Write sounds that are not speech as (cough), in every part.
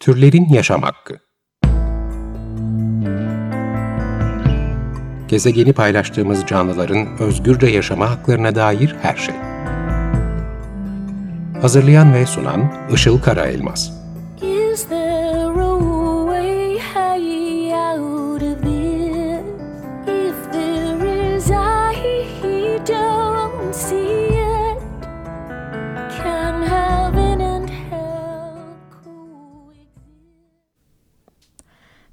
Türlerin Yaşam Hakkı Gezegeni paylaştığımız canlıların özgürce yaşama haklarına dair her şey. Hazırlayan ve sunan Işıl Karaelmaz.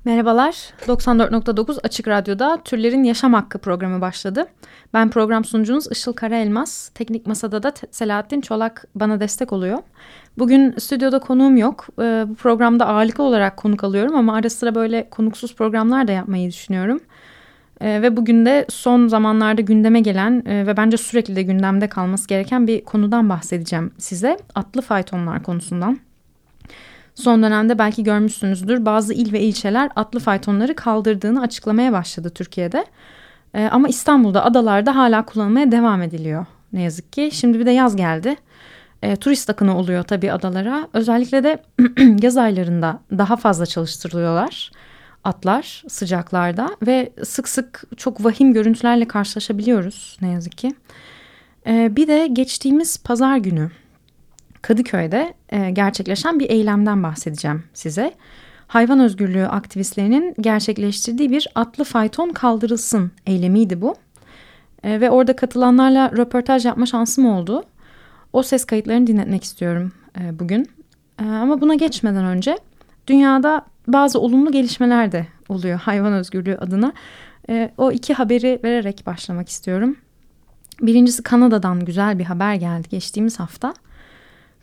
Merhabalar, 94.9 Açık Radyo'da Türlerin Yaşam Hakkı programı başladı. Ben program sunucunuz Işıl Karaelmaz. Teknik Masada da Selahattin Çolak bana destek oluyor. Bugün stüdyoda konuğum yok. Ee, bu programda ağırlıklı olarak konuk alıyorum ama ara sıra böyle konuksuz programlar da yapmayı düşünüyorum. Ee, ve bugün de son zamanlarda gündeme gelen e, ve bence sürekli de gündemde kalması gereken bir konudan bahsedeceğim size. Atlı faytonlar konusundan. Son dönemde belki görmüşsünüzdür bazı il ve ilçeler atlı faytonları kaldırdığını açıklamaya başladı Türkiye'de. Ee, ama İstanbul'da adalarda hala kullanılmaya devam ediliyor ne yazık ki. Şimdi bir de yaz geldi. Ee, turist akını oluyor tabii adalara. Özellikle de (clears throat) yaz aylarında daha fazla çalıştırılıyorlar atlar sıcaklarda ve sık sık çok vahim görüntülerle karşılaşabiliyoruz ne yazık ki. Ee, bir de geçtiğimiz pazar günü Kadıköy'de e, gerçekleşen bir eylemden bahsedeceğim size. Hayvan özgürlüğü aktivistlerinin gerçekleştirdiği bir atlı fayton kaldırılsın eylemiydi bu. E, ve orada katılanlarla röportaj yapma şansım oldu. O ses kayıtlarını dinletmek istiyorum e, bugün. Ama buna geçmeden önce dünyada bazı olumlu gelişmeler de oluyor hayvan özgürlüğü adına. O iki haberi vererek başlamak istiyorum. Birincisi Kanada'dan güzel bir haber geldi geçtiğimiz hafta.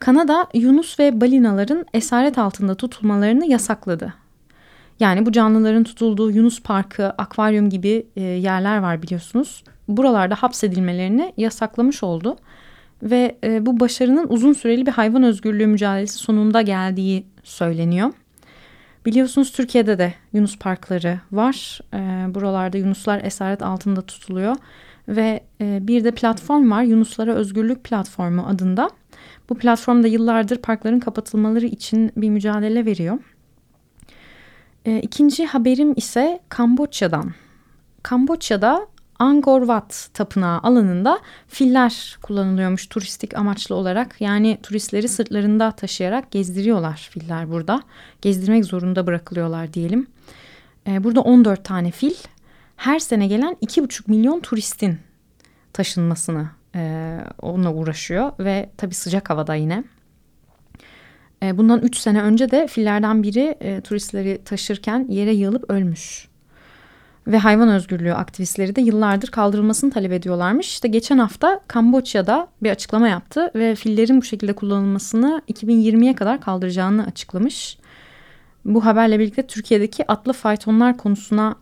Kanada Yunus ve balinaların esaret altında tutulmalarını yasakladı. Yani bu canlıların tutulduğu Yunus Parkı, akvaryum gibi e, yerler var biliyorsunuz. Buralarda hapsedilmelerini yasaklamış oldu. Ve e, bu başarının uzun süreli bir hayvan özgürlüğü mücadelesi sonunda geldiği söyleniyor. Biliyorsunuz Türkiye'de de Yunus parkları var. E, buralarda Yunuslar esaret altında tutuluyor. Ve e, bir de platform var Yunuslara Özgürlük Platformu adında. Bu platformda yıllardır parkların kapatılmaları için bir mücadele veriyor. E, ikinci haberim ise Kamboçya'dan. Kamboçya'da Angkor Wat tapınağı alanında filler kullanılıyormuş turistik amaçlı olarak. Yani turistleri sırtlarında taşıyarak gezdiriyorlar filler burada. Gezdirmek zorunda bırakılıyorlar diyelim. E, burada 14 tane fil her sene gelen 2,5 milyon turistin taşınmasını e, onunla uğraşıyor ve tabii sıcak havada yine. E, bundan 3 sene önce de fillerden biri e, turistleri taşırken yere yığılıp ölmüş. Ve hayvan özgürlüğü aktivistleri de yıllardır kaldırılmasını talep ediyorlarmış. İşte geçen hafta Kamboçya'da bir açıklama yaptı ve fillerin bu şekilde kullanılmasını 2020'ye kadar kaldıracağını açıklamış. Bu haberle birlikte Türkiye'deki atlı faytonlar konusuna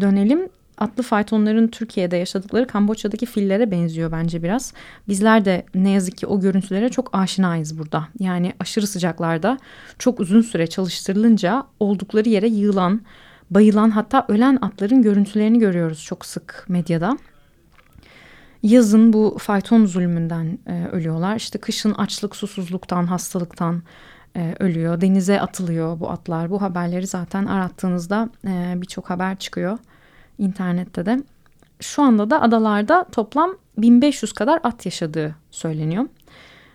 dönelim atlı faytonların Türkiye'de yaşadıkları Kamboçya'daki fillere benziyor bence biraz. Bizler de ne yazık ki o görüntülere çok aşinayız burada. Yani aşırı sıcaklarda çok uzun süre çalıştırılınca oldukları yere yığılan, bayılan hatta ölen atların görüntülerini görüyoruz çok sık medyada. Yazın bu fayton zulmünden e, ölüyorlar. İşte kışın açlık, susuzluktan, hastalıktan e, ölüyor. Denize atılıyor bu atlar. Bu haberleri zaten arattığınızda e, birçok haber çıkıyor internette de. Şu anda da adalarda toplam 1500 kadar at yaşadığı söyleniyor.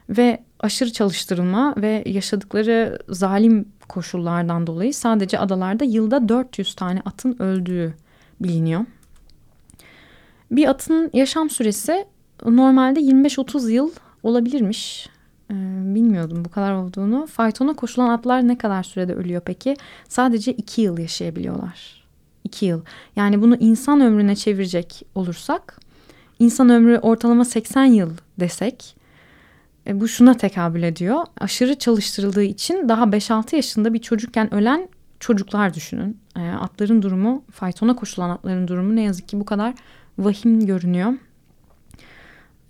Ve aşırı çalıştırılma ve yaşadıkları zalim koşullardan dolayı sadece adalarda yılda 400 tane atın öldüğü biliniyor. Bir atın yaşam süresi normalde 25-30 yıl olabilirmiş. Ee, bilmiyordum bu kadar olduğunu. Faytona koşulan atlar ne kadar sürede ölüyor peki? Sadece 2 yıl yaşayabiliyorlar. 2 yıl. Yani bunu insan ömrüne çevirecek olursak insan ömrü ortalama 80 yıl desek e, bu şuna tekabül ediyor. Aşırı çalıştırıldığı için daha 5-6 yaşında bir çocukken ölen çocuklar düşünün. E, atların durumu, faytona koşulan atların durumu ne yazık ki bu kadar vahim görünüyor.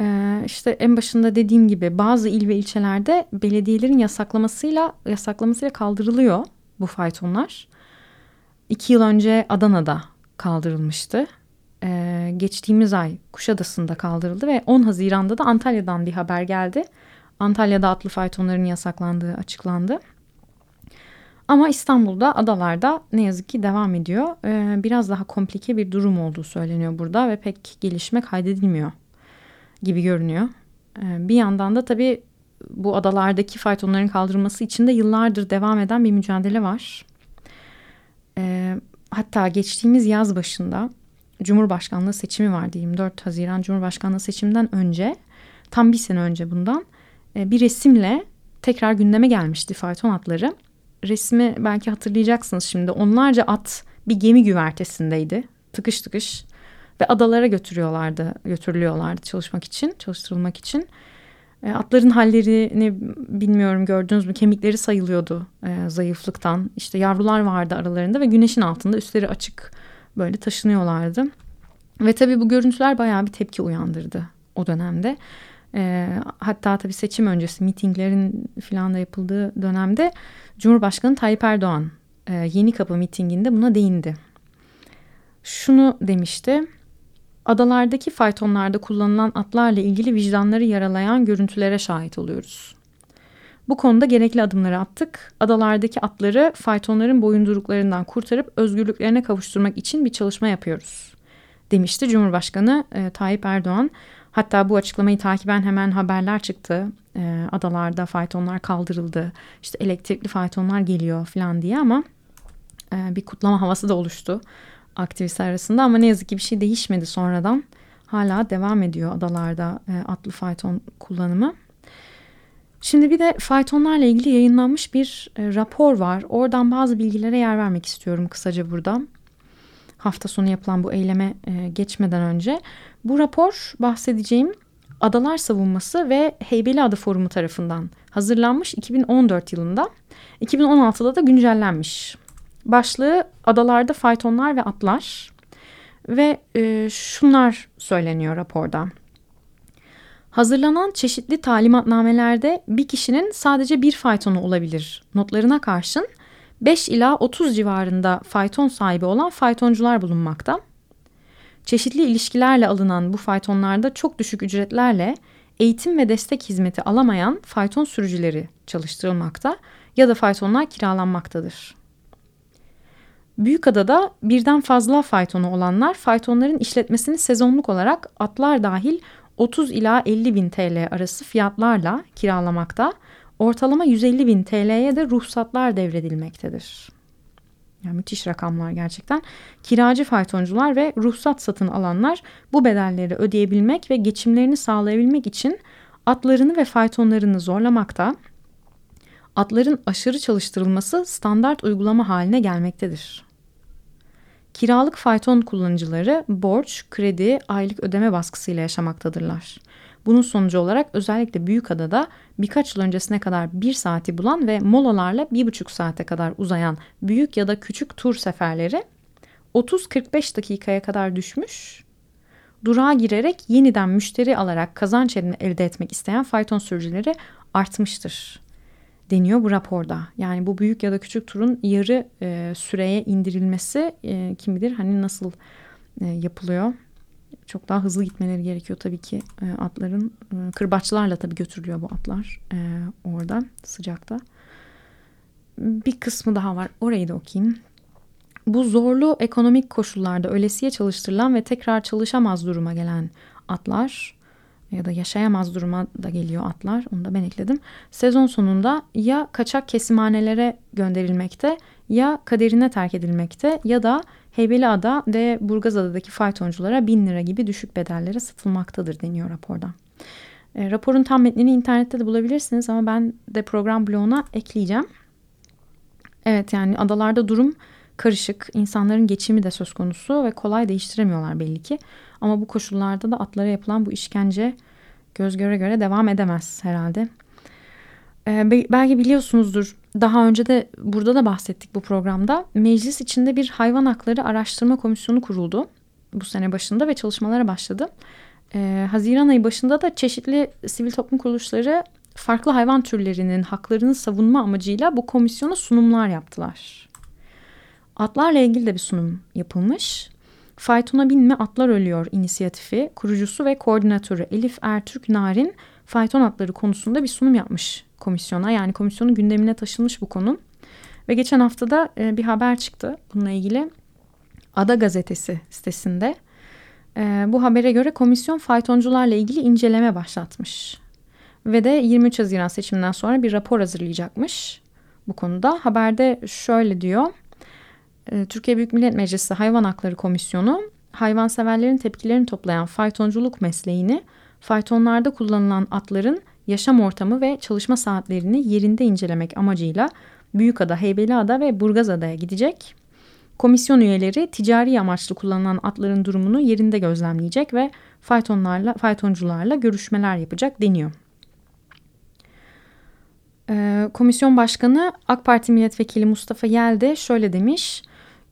E, işte en başında dediğim gibi bazı il ve ilçelerde belediyelerin yasaklamasıyla yasaklamasıyla kaldırılıyor bu faytonlar. İki yıl önce Adana'da kaldırılmıştı. Ee, geçtiğimiz ay Kuşadası'nda kaldırıldı ve 10 Haziran'da da Antalya'dan bir haber geldi. Antalya'da atlı faytonların yasaklandığı açıklandı. Ama İstanbul'da adalarda ne yazık ki devam ediyor. Ee, biraz daha komplike bir durum olduğu söyleniyor burada ve pek gelişme kaydedilmiyor gibi görünüyor. Ee, bir yandan da tabii bu adalardaki faytonların kaldırılması için de yıllardır devam eden bir mücadele var. Ee, hatta geçtiğimiz yaz başında Cumhurbaşkanlığı seçimi vardı 24 Haziran Cumhurbaşkanlığı seçiminden önce tam bir sene önce bundan e, bir resimle tekrar gündeme gelmişti fayton atları. Resmi belki hatırlayacaksınız şimdi onlarca at bir gemi güvertesindeydi tıkış tıkış ve adalara götürüyorlardı götürülüyorlardı çalışmak için çalıştırılmak için. E, atların hallerini bilmiyorum gördünüz mü kemikleri sayılıyordu e, zayıflıktan. İşte yavrular vardı aralarında ve güneşin altında üstleri açık böyle taşınıyorlardı. Ve tabii bu görüntüler bayağı bir tepki uyandırdı o dönemde. E, hatta tabii seçim öncesi mitinglerin filan da yapıldığı dönemde Cumhurbaşkanı Tayyip Erdoğan e, Yeni Kapı mitinginde buna değindi. Şunu demişti. Adalardaki faytonlarda kullanılan atlarla ilgili vicdanları yaralayan görüntülere şahit oluyoruz. Bu konuda gerekli adımları attık. Adalardaki atları faytonların boyunduruklarından kurtarıp özgürlüklerine kavuşturmak için bir çalışma yapıyoruz. Demişti Cumhurbaşkanı e, Tayyip Erdoğan. Hatta bu açıklamayı takiben hemen haberler çıktı. E, adalarda faytonlar kaldırıldı. İşte elektrikli faytonlar geliyor falan diye ama e, bir kutlama havası da oluştu aktivistler arasında ama ne yazık ki bir şey değişmedi sonradan. Hala devam ediyor adalarda e, atlı fayton kullanımı. Şimdi bir de faytonlarla ilgili yayınlanmış bir e, rapor var. Oradan bazı bilgilere yer vermek istiyorum kısaca burada. Hafta sonu yapılan bu eyleme e, geçmeden önce. Bu rapor bahsedeceğim Adalar Savunması ve Heybeliada Forumu tarafından hazırlanmış 2014 yılında. 2016'da da güncellenmiş. Başlığı adalarda faytonlar ve atlar ve e, şunlar söyleniyor raporda. Hazırlanan çeşitli talimatnamelerde bir kişinin sadece bir faytonu olabilir notlarına karşın 5 ila 30 civarında fayton sahibi olan faytoncular bulunmakta. Çeşitli ilişkilerle alınan bu faytonlarda çok düşük ücretlerle eğitim ve destek hizmeti alamayan fayton sürücüleri çalıştırılmakta ya da faytonlar kiralanmaktadır. Büyükada'da birden fazla faytonu olanlar faytonların işletmesini sezonluk olarak atlar dahil 30 ila 50 bin TL arası fiyatlarla kiralamakta, ortalama 150 bin TL'ye de ruhsatlar devredilmektedir. Yani müthiş rakamlar gerçekten. Kiracı faytoncular ve ruhsat satın alanlar bu bedelleri ödeyebilmek ve geçimlerini sağlayabilmek için atlarını ve faytonlarını zorlamakta, atların aşırı çalıştırılması standart uygulama haline gelmektedir. Kiralık fayton kullanıcıları borç, kredi, aylık ödeme baskısıyla yaşamaktadırlar. Bunun sonucu olarak özellikle Büyükada'da birkaç yıl öncesine kadar bir saati bulan ve molalarla bir buçuk saate kadar uzayan büyük ya da küçük tur seferleri 30-45 dakikaya kadar düşmüş. Durağa girerek yeniden müşteri alarak kazanç elde etmek isteyen fayton sürücüleri artmıştır deniyor bu raporda. Yani bu büyük ya da küçük turun yarı e, süreye indirilmesi e, kim bilir hani nasıl e, yapılıyor. Çok daha hızlı gitmeleri gerekiyor tabii ki e, atların. E, kırbaçlarla tabii götürülüyor bu atlar e, orada sıcakta. Bir kısmı daha var orayı da okuyayım. Bu zorlu ekonomik koşullarda ölesiye çalıştırılan ve tekrar çalışamaz duruma gelen atlar ya da yaşayamaz duruma da geliyor atlar. Onu da ben ekledim. Sezon sonunda ya kaçak kesimhanelere gönderilmekte ya kaderine terk edilmekte ya da Heybeliada ve Burgazada'daki faytonculara bin lira gibi düşük bedellere satılmaktadır deniyor raporda. E, raporun tam metnini internette de bulabilirsiniz ama ben de program bloğuna ekleyeceğim. Evet yani adalarda durum karışık. İnsanların geçimi de söz konusu ve kolay değiştiremiyorlar belli ki. Ama bu koşullarda da atlara yapılan bu işkence göz göre göre devam edemez herhalde. Ee, belki biliyorsunuzdur daha önce de burada da bahsettik bu programda. Meclis içinde bir hayvan hakları araştırma komisyonu kuruldu bu sene başında ve çalışmalara başladı. Ee, Haziran ayı başında da çeşitli sivil toplum kuruluşları farklı hayvan türlerinin haklarını savunma amacıyla bu komisyona sunumlar yaptılar. Atlarla ilgili de bir sunum yapılmış. Faytona binme atlar ölüyor inisiyatifi kurucusu ve koordinatörü Elif Ertürk Narin fayton atları konusunda bir sunum yapmış komisyona. Yani komisyonun gündemine taşınmış bu konu. Ve geçen hafta da e, bir haber çıktı bununla ilgili. Ada Gazetesi sitesinde. E, bu habere göre komisyon faytoncularla ilgili inceleme başlatmış. Ve de 23 Haziran seçiminden sonra bir rapor hazırlayacakmış bu konuda. Haberde şöyle diyor. E, Türkiye Büyük Millet Meclisi Hayvan Hakları Komisyonu hayvanseverlerin tepkilerini toplayan faytonculuk mesleğini faytonlarda kullanılan atların yaşam ortamı ve çalışma saatlerini yerinde incelemek amacıyla Büyükada, Heybeliada ve Burgazada'ya gidecek. Komisyon üyeleri ticari amaçlı kullanılan atların durumunu yerinde gözlemleyecek ve faytonlarla, faytoncularla görüşmeler yapacak deniyor. Ee, komisyon Başkanı AK Parti Milletvekili Mustafa Yel de şöyle demiş.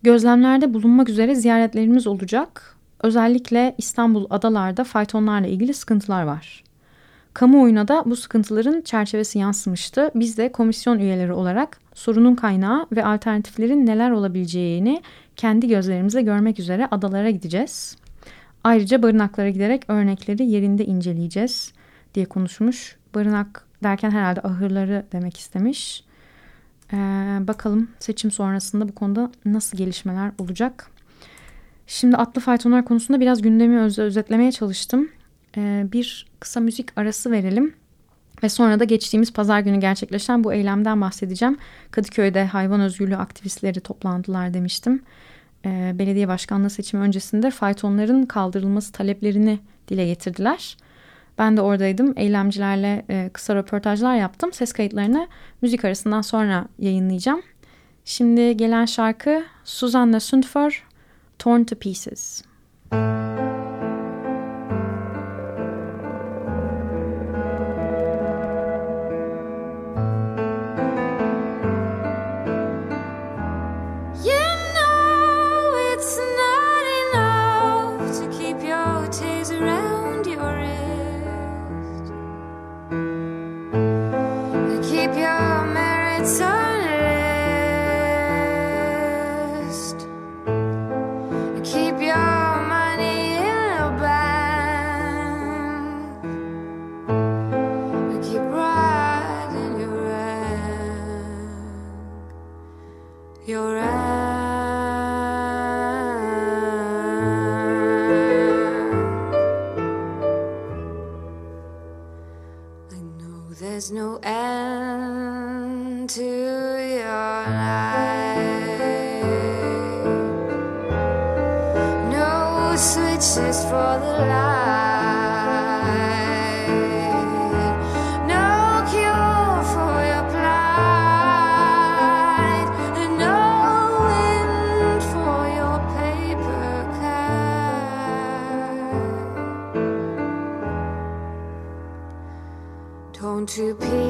Gözlemlerde bulunmak üzere ziyaretlerimiz olacak. Özellikle İstanbul adalarda faytonlarla ilgili sıkıntılar var. Kamuoyuna da bu sıkıntıların çerçevesi yansımıştı. Biz de komisyon üyeleri olarak sorunun kaynağı ve alternatiflerin neler olabileceğini kendi gözlerimizle görmek üzere adalara gideceğiz. Ayrıca barınaklara giderek örnekleri yerinde inceleyeceğiz diye konuşmuş. Barınak derken herhalde ahırları demek istemiş. Ee, bakalım seçim sonrasında bu konuda nasıl gelişmeler olacak. Şimdi atlı faytonlar konusunda biraz gündemi öz özetlemeye çalıştım. Ee, bir kısa müzik arası verelim. Ve sonra da geçtiğimiz pazar günü gerçekleşen bu eylemden bahsedeceğim. Kadıköy'de hayvan özgürlüğü aktivistleri toplandılar demiştim. Ee, belediye başkanlığı seçimi öncesinde faytonların kaldırılması taleplerini dile getirdiler. Ben de oradaydım. Eylemcilerle e, kısa röportajlar yaptım. Ses kayıtlarını müzik arasından sonra yayınlayacağım. Şimdi gelen şarkı Susanna Sundför, Torn to Pieces. Müzik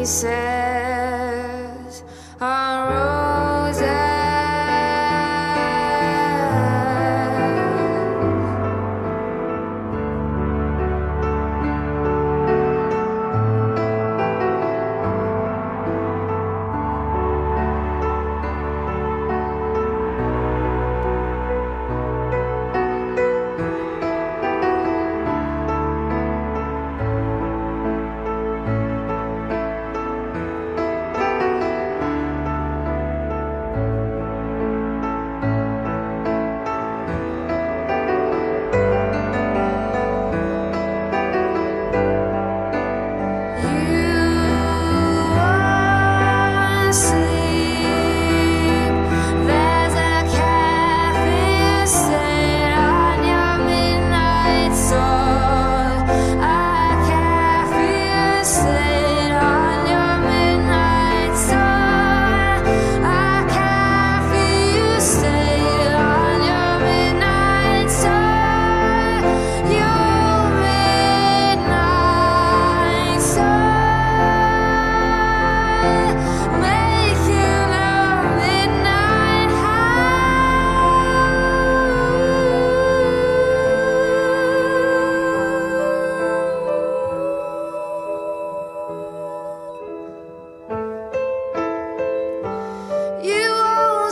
to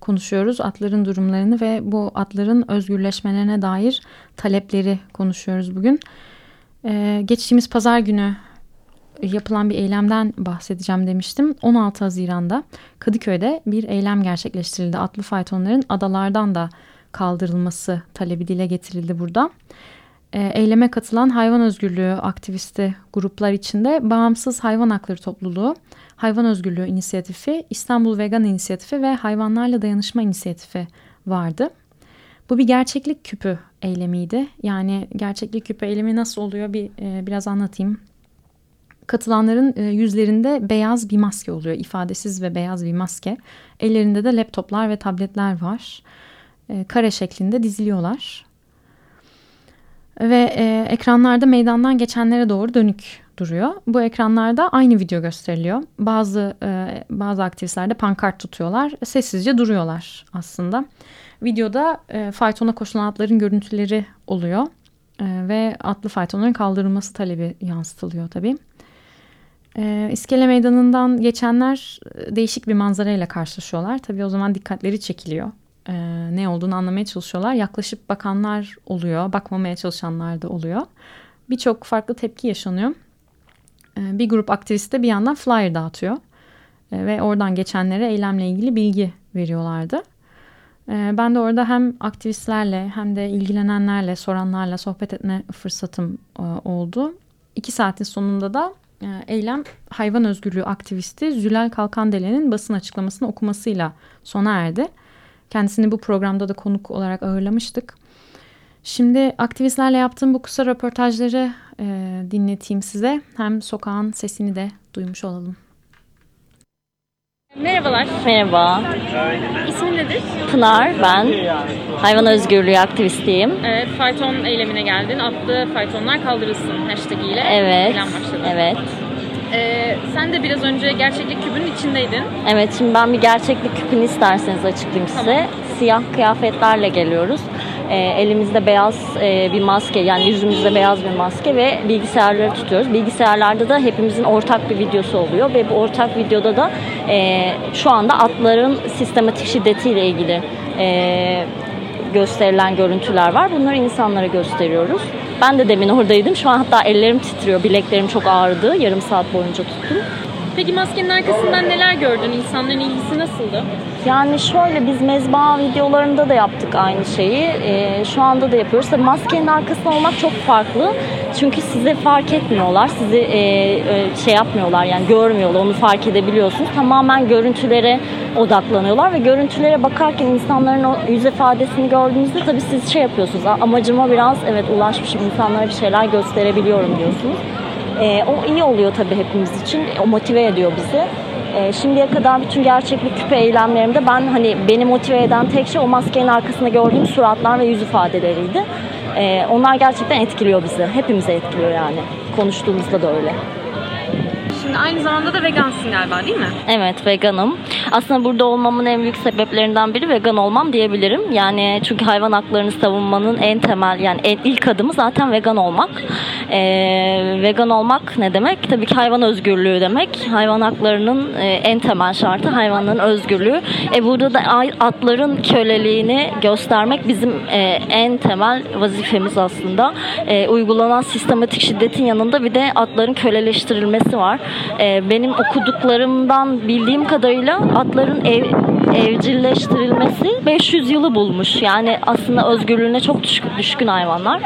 konuşuyoruz. Atların durumlarını ve bu atların özgürleşmelerine dair talepleri konuşuyoruz bugün. Ee, geçtiğimiz pazar günü yapılan bir eylemden bahsedeceğim demiştim. 16 Haziran'da Kadıköy'de bir eylem gerçekleştirildi. Atlı faytonların adalardan da kaldırılması talebi dile getirildi burada. E, eyleme katılan hayvan özgürlüğü aktivisti gruplar içinde Bağımsız Hayvan Hakları Topluluğu, Hayvan Özgürlüğü İnisiyatifi, İstanbul Vegan İnisiyatifi ve Hayvanlarla Dayanışma İnisiyatifi vardı. Bu bir gerçeklik küpü eylemiydi. Yani gerçeklik küpü eylemi nasıl oluyor bir e, biraz anlatayım. Katılanların e, yüzlerinde beyaz bir maske oluyor. ifadesiz ve beyaz bir maske. Ellerinde de laptoplar ve tabletler var. E, kare şeklinde diziliyorlar. Ve e, ekranlarda meydandan geçenlere doğru dönük duruyor. Bu ekranlarda aynı video gösteriliyor. Bazı e, bazı aktivistler de pankart tutuyorlar. Sessizce duruyorlar aslında. Videoda e, faytona koşulan atların görüntüleri oluyor. E, ve atlı faytonların kaldırılması talebi yansıtılıyor tabii. E, İskele Meydanı'ndan geçenler e, değişik bir manzarayla karşılaşıyorlar. Tabii o zaman dikkatleri çekiliyor e, ne olduğunu anlamaya çalışıyorlar. Yaklaşıp bakanlar oluyor, bakmamaya çalışanlar da oluyor. Birçok farklı tepki yaşanıyor. E, bir grup aktivist de bir yandan flyer dağıtıyor. E, ve oradan geçenlere eylemle ilgili bilgi veriyorlardı. E, ben de orada hem aktivistlerle hem de ilgilenenlerle, soranlarla sohbet etme fırsatım e, oldu. İki saatin sonunda da e, eylem hayvan özgürlüğü aktivisti Zülal Kalkandele'nin basın açıklamasını okumasıyla sona erdi. Kendisini bu programda da konuk olarak ağırlamıştık. Şimdi aktivistlerle yaptığım bu kısa röportajları e, dinleteyim size. Hem sokağın sesini de duymuş olalım. Merhabalar. Merhaba, İsmin nedir? Pınar ben. Hayvan özgürlüğü aktivistiyim. Evet, fayton eylemine geldin. Atlı faytonlar kaldırılsın hashtag ile Evet, eylem başladı. evet. Ee, sen de biraz önce gerçeklik kübünün içindeydin. Evet, şimdi ben bir gerçeklik küpünü isterseniz açıklayayım size. Tamam. Siyah kıyafetlerle geliyoruz. Ee, elimizde beyaz e, bir maske, yani yüzümüzde beyaz bir maske ve bilgisayarları tutuyoruz. Bilgisayarlarda da hepimizin ortak bir videosu oluyor ve bu ortak videoda da e, şu anda atların sistematik şiddetiyle ilgili e, gösterilen görüntüler var. Bunları insanlara gösteriyoruz. Ben de demin oradaydım. Şu an hatta ellerim titriyor. Bileklerim çok ağrıdı. Yarım saat boyunca tuttum. Peki maskenin arkasından neler gördün? İnsanların ilgisi nasıldı? Yani şöyle biz mezba videolarında da yaptık aynı şeyi. Ee, şu anda da yapıyoruz. Tabii maskenin arkasında olmak çok farklı. Çünkü sizi fark etmiyorlar. Sizi e, e, şey yapmıyorlar yani görmüyorlar. Onu fark edebiliyorsunuz. Tamamen görüntülere odaklanıyorlar ve görüntülere bakarken insanların o yüz ifadesini gördüğünüzde tabii siz şey yapıyorsunuz. "Aa, Amacıma biraz evet ulaşmışım. insanlara bir şeyler gösterebiliyorum diyorsunuz. Ee, o iyi oluyor tabii hepimiz için. O motive ediyor bizi. Ee, şimdiye kadar bütün gerçeklik küpe eylemlerimde ben hani beni motive eden tek şey o maskenin arkasında gördüğüm suratlar ve yüz ifadeleriydi. Ee, onlar gerçekten etkiliyor bizi. Hepimize etkiliyor yani. Konuştuğumuzda da öyle. Şimdi aynı zamanda da vegansın galiba değil mi? Evet veganım. Aslında burada olmamın en büyük sebeplerinden biri vegan olmam diyebilirim. Yani çünkü hayvan haklarını savunmanın en temel yani en ilk adımı zaten vegan olmak. Ee, vegan olmak ne demek? Tabii ki hayvan özgürlüğü demek. Hayvan haklarının e, en temel şartı hayvanların özgürlüğü. E burada da atların köleliğini göstermek bizim e, en temel vazifemiz aslında. E, uygulanan sistematik şiddetin yanında bir de atların köleleştirilmesi var. E, benim okuduklarımdan bildiğim kadarıyla atların ev, evcilleştirilmesi 500 yılı bulmuş. Yani aslında özgürlüğüne çok düşkün, düşkün hayvanlar.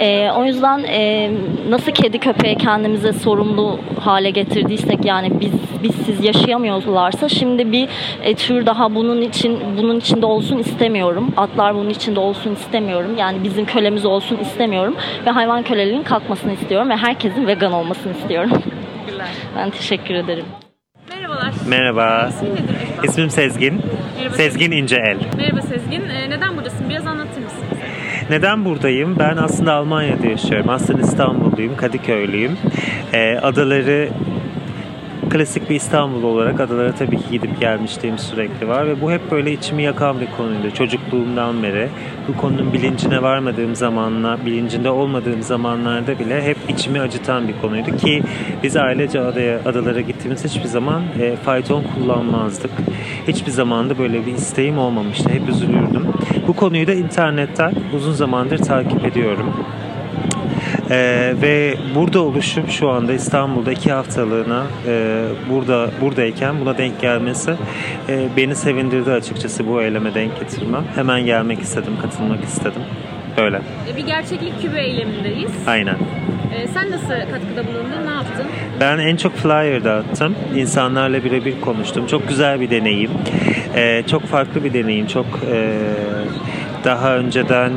E, o yüzden e, nasıl kedi köpeği kendimize sorumlu hale getirdiysek yani biz biz siz yaşayamıyorlarsa şimdi bir e, tür daha bunun için bunun içinde olsun istemiyorum. Atlar bunun içinde olsun istemiyorum. Yani bizim kölemiz olsun istemiyorum ve hayvan köleliğinin kalkmasını istiyorum ve herkesin vegan olmasını istiyorum. (laughs) Teşekkürler. Ben teşekkür ederim. Merhabalar. Merhaba. İsmin nedir acaba? İsmim Sezgin. Merhaba. Sezgin İnceel. Merhaba Sezgin. Ee, neden buradasın? Biraz anlatır mısın? bize? Neden buradayım? Ben aslında Almanya'da yaşıyorum. Aslında İstanbulluyum, Kadıköylüyüm. Ee, adaları klasik bir İstanbul olarak adalara tabii ki gidip gelmişliğim sürekli var ve bu hep böyle içimi yakan bir konuydu çocukluğumdan beri. Bu konunun bilincine varmadığım zamanlar, bilincinde olmadığım zamanlarda bile hep içimi acıtan bir konuydu ki biz ailece adaya, adalara gittiğimiz hiçbir zaman e, fayton kullanmazdık. Hiçbir zaman da böyle bir isteğim olmamıştı. Hep üzülürdüm. Bu konuyu da internetten uzun zamandır takip ediyorum. Ee, ve burada oluşum şu anda İstanbul'da iki haftalığına e, burada buradayken buna denk gelmesi e, beni sevindirdi açıkçası bu eyleme denk getirmem. Hemen gelmek istedim, katılmak istedim. Böyle. E, Bir gerçeklik kübü eylemindeyiz. Aynen. E, sen nasıl katkıda bulundun? Ne yaptın? Ben en çok flyer dağıttım. İnsanlarla birebir konuştum. Çok güzel bir deneyim. Ee, çok farklı bir deneyim. Çok e, daha önceden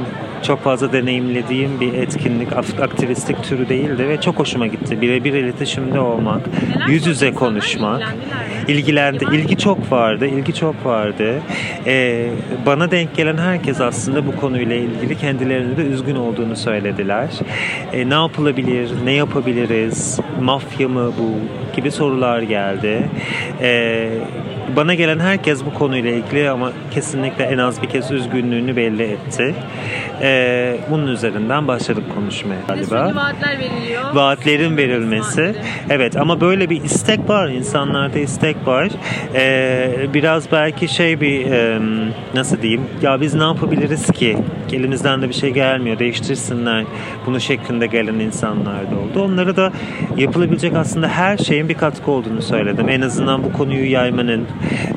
çok fazla deneyimlediğim bir etkinlik, ak- aktivistlik türü değildi ve çok hoşuma gitti. Birebir iletişimde olmak, yüz yüze konuşmak. İlgilendi. İlgi çok vardı. ilgi çok vardı. Ee, bana denk gelen herkes aslında bu konuyla ilgili kendilerinde de üzgün olduğunu söylediler. Ee, ne yapılabilir? Ne yapabiliriz? Mafya mı bu? Gibi sorular geldi. Ee, bana gelen herkes bu konuyla ilgili ama kesinlikle en az bir kez üzgünlüğünü belli etti. Ee, bunun üzerinden başladık konuşmaya galiba vaatler veriliyor. vaatlerin verilmesi. Evet ama böyle bir istek var. insanlarda istek var. Ee, biraz belki şey bir e, nasıl diyeyim? Ya biz ne yapabiliriz ki? Elimizden de bir şey gelmiyor. Değiştirsinler. Bunu şeklinde gelen insanlar da oldu. Onlara da yapılabilecek aslında her şeyin bir katkı olduğunu söyledim. En azından bu konuyu yaymanın,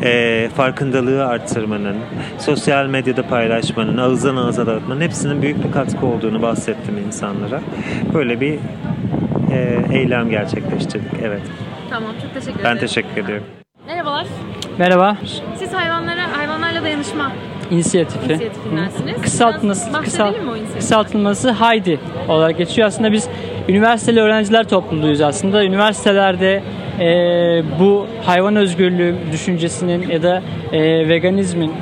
e, farkındalığı arttırmanın, sosyal medyada paylaşmanın, ağızdan ağıza dağıtmanın hepsinin büyük bir katkı olduğunu bahsettim insanlara. Böyle bir e, eylem gerçekleştirdik. Evet. Tamam çok teşekkür ederim. Ben teşekkür ediyorum. Merhabalar. Merhaba, Siz hayvanlara hayvanlarla dayanışma inisiyatifi. inisiyatifindensiniz. Kısaltması, Biraz kısal, bahsedelim mi o inisiyatiften? kısaltılması Haydi olarak geçiyor. Aslında biz üniversiteli öğrenciler topluluğuyuz aslında. Üniversitelerde e, bu hayvan özgürlüğü düşüncesinin ya da e, veganizmin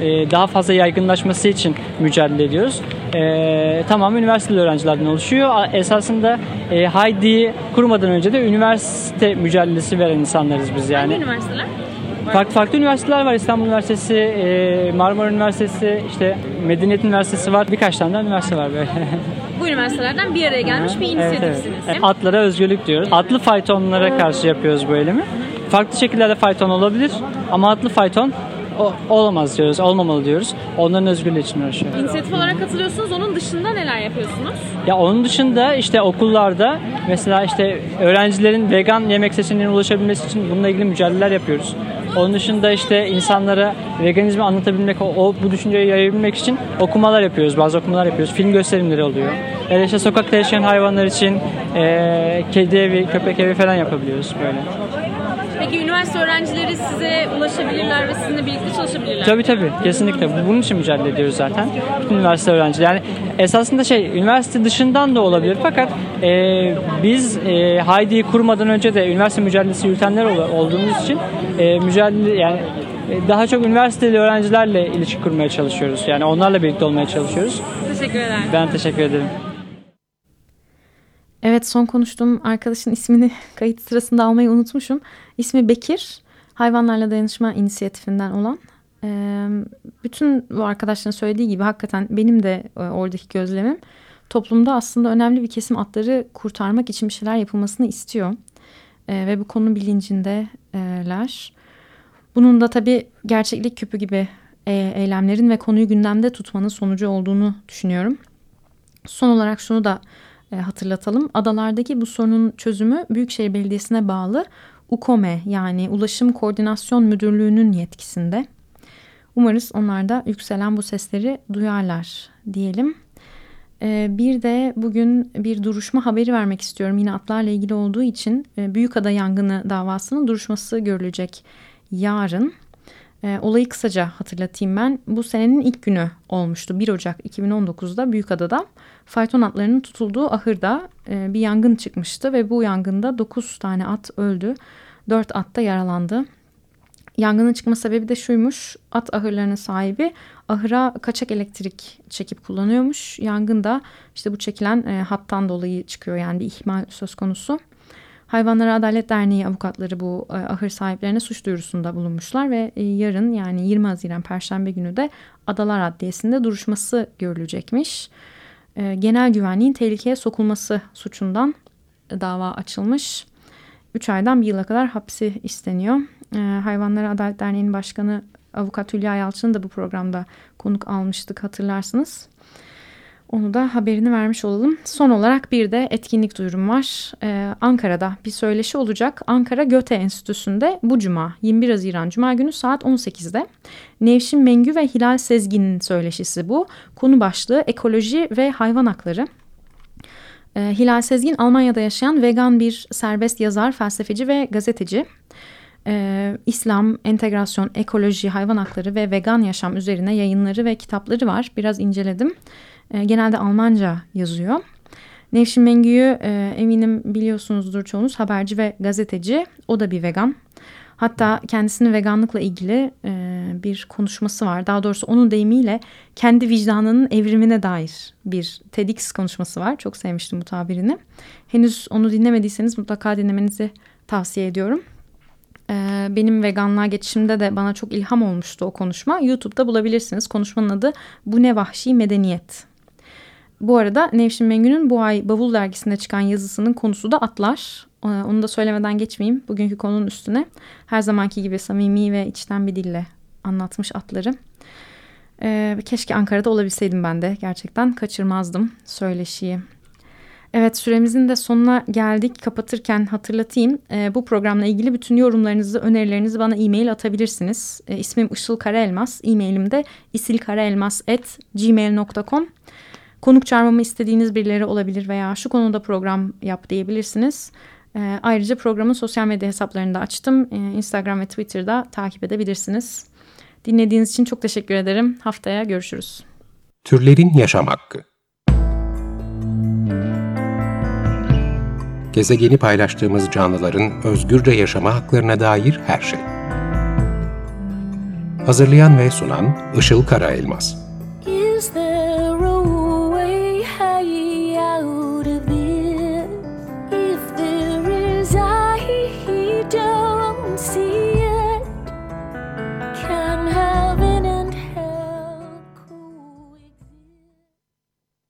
e, daha fazla yaygınlaşması için mücadele ediyoruz. E, tamam üniversiteli öğrencilerden oluşuyor. Esasında e, Haydi'yi kurmadan önce de üniversite mücadelesi veren insanlarız biz yani. Hangi üniversiteler? Farklı farklı üniversiteler var. İstanbul Üniversitesi, e, Marmara Üniversitesi, işte Medeniyet Üniversitesi var. Birkaç tane de üniversite var böyle. (laughs) Bu üniversitelerden bir araya gelmiş bir evet. inisiyatifsiniz. Evet, Atlara özgürlük diyoruz. Atlı faytonlara karşı yapıyoruz bu eylemi. Farklı şekillerde fayton olabilir ama atlı fayton o- olamaz diyoruz, olmamalı diyoruz. Onların özgürlüğü için uğraşıyoruz. İnisiyatif olarak katılıyorsunuz. Onun dışında neler yapıyorsunuz? Ya onun dışında işte okullarda mesela işte öğrencilerin vegan yemek seçeneğine ulaşabilmesi için bununla ilgili mücadeleler yapıyoruz. Onun dışında işte insanlara veganizmi anlatabilmek, o, o- bu düşünceyi yayabilmek için okumalar yapıyoruz. Bazı okumalar yapıyoruz. Film gösterimleri oluyor. Ya da işte sokakta yaşayan hayvanlar için eee, kedi evi, köpek evi falan yapabiliyoruz böyle. Peki üniversite öğrencileri size ulaşabilirler ve sizinle birlikte çalışabilirler. Tabii tabii kesinlikle. Bu- Bunun için mücadele ediyoruz zaten. Bütün üniversite öğrencileri. Yani esasında şey üniversite dışından da olabilir fakat e, biz e, Haydi'yi kurmadan önce de üniversite mücadelesi yürütenler ol- olduğumuz için e, mücadele yani e, daha çok üniversiteli öğrencilerle ilişki kurmaya çalışıyoruz. Yani onlarla birlikte olmaya çalışıyoruz. Teşekkür ederim. Ben teşekkür ederim. Evet son konuştuğum arkadaşın ismini (laughs) kayıt sırasında almayı unutmuşum. İsmi Bekir. Hayvanlarla Dayanışma inisiyatifinden olan. Ee, bütün bu arkadaşların söylediği gibi hakikaten benim de e, oradaki gözlemim toplumda aslında önemli bir kesim atları kurtarmak için bir şeyler yapılmasını istiyor. Ee, ve bu konu bilincindeler. Bunun da tabii gerçeklik küpü gibi e, eylemlerin ve konuyu gündemde tutmanın sonucu olduğunu düşünüyorum. Son olarak şunu da e, hatırlatalım. Adalardaki bu sorunun çözümü Büyükşehir Belediyesi'ne bağlı UKOME yani Ulaşım Koordinasyon Müdürlüğü'nün yetkisinde. Umarız onlar da yükselen bu sesleri duyarlar diyelim. E, bir de bugün bir duruşma haberi vermek istiyorum. Yine atlarla ilgili olduğu için e, Büyükada yangını davasının duruşması görülecek yarın. E, olayı kısaca hatırlatayım ben. Bu senenin ilk günü olmuştu. 1 Ocak 2019'da Büyükada'da fayton atlarının tutulduğu ahırda e, bir yangın çıkmıştı ve bu yangında 9 tane at öldü. 4 at da yaralandı. Yangının çıkma sebebi de şuymuş. At ahırlarının sahibi ahıra kaçak elektrik çekip kullanıyormuş. Yangın da işte bu çekilen e, hattan dolayı çıkıyor yani bir ihmal söz konusu. Hayvanlara Adalet Derneği avukatları bu e, ahır sahiplerine suç duyurusunda bulunmuşlar ve e, yarın yani 20 Haziran Perşembe günü de Adalar Adliyesi'nde duruşması görülecekmiş. E, genel güvenliğin tehlikeye sokulması suçundan dava açılmış. 3 aydan bir yıla kadar hapsi isteniyor. Hayvanlara Adalet Derneği'nin başkanı avukat Hülya Yalçın'ı da bu programda konuk almıştık hatırlarsınız. Onu da haberini vermiş olalım. Son olarak bir de etkinlik duyurum var. Ee, Ankara'da bir söyleşi olacak. Ankara Göte Enstitüsü'nde bu cuma 21 Haziran Cuma günü saat 18'de. Nevşin Mengü ve Hilal Sezgin'in söyleşisi bu. Konu başlığı ekoloji ve hayvan hakları. Ee, Hilal Sezgin Almanya'da yaşayan vegan bir serbest yazar, felsefeci ve gazeteci. Ee, İslam, entegrasyon, ekoloji, hayvan hakları ve vegan yaşam üzerine yayınları ve kitapları var. Biraz inceledim. E, genelde Almanca yazıyor. Nevşin Mengü'yü e, eminim biliyorsunuzdur çoğunuz haberci ve gazeteci. O da bir vegan. Hatta kendisinin veganlıkla ilgili e, bir konuşması var. Daha doğrusu onun deyimiyle kendi vicdanının evrimine dair bir TEDx konuşması var. Çok sevmiştim bu tabirini. Henüz onu dinlemediyseniz mutlaka dinlemenizi tavsiye ediyorum. E, benim veganlığa geçişimde de bana çok ilham olmuştu o konuşma. YouTube'da bulabilirsiniz. Konuşmanın adı Bu Ne Vahşi Medeniyet. Bu arada Nevşin Mengü'nün bu ay Bavul dergisinde çıkan yazısının konusu da atlar. Ee, onu da söylemeden geçmeyeyim bugünkü konunun üstüne. Her zamanki gibi samimi ve içten bir dille anlatmış atları. Ee, keşke Ankara'da olabilseydim ben de. Gerçekten kaçırmazdım söyleşiyi. Evet süremizin de sonuna geldik. Kapatırken hatırlatayım. E, bu programla ilgili bütün yorumlarınızı, önerilerinizi bana e-mail atabilirsiniz. E, ismim Işıl Karaelmaz. E-mailim de isilkaraelmaz.gmail.com Konuk çağırmamı istediğiniz birileri olabilir veya şu konuda program yap diyebilirsiniz. E, ayrıca programın sosyal medya hesaplarını da açtım. E, Instagram ve Twitter'da takip edebilirsiniz. Dinlediğiniz için çok teşekkür ederim. Haftaya görüşürüz. Türlerin Yaşam Hakkı Gezegeni paylaştığımız canlıların özgürce yaşama haklarına dair her şey. Hazırlayan ve sunan Işıl Karaelmaz. Is there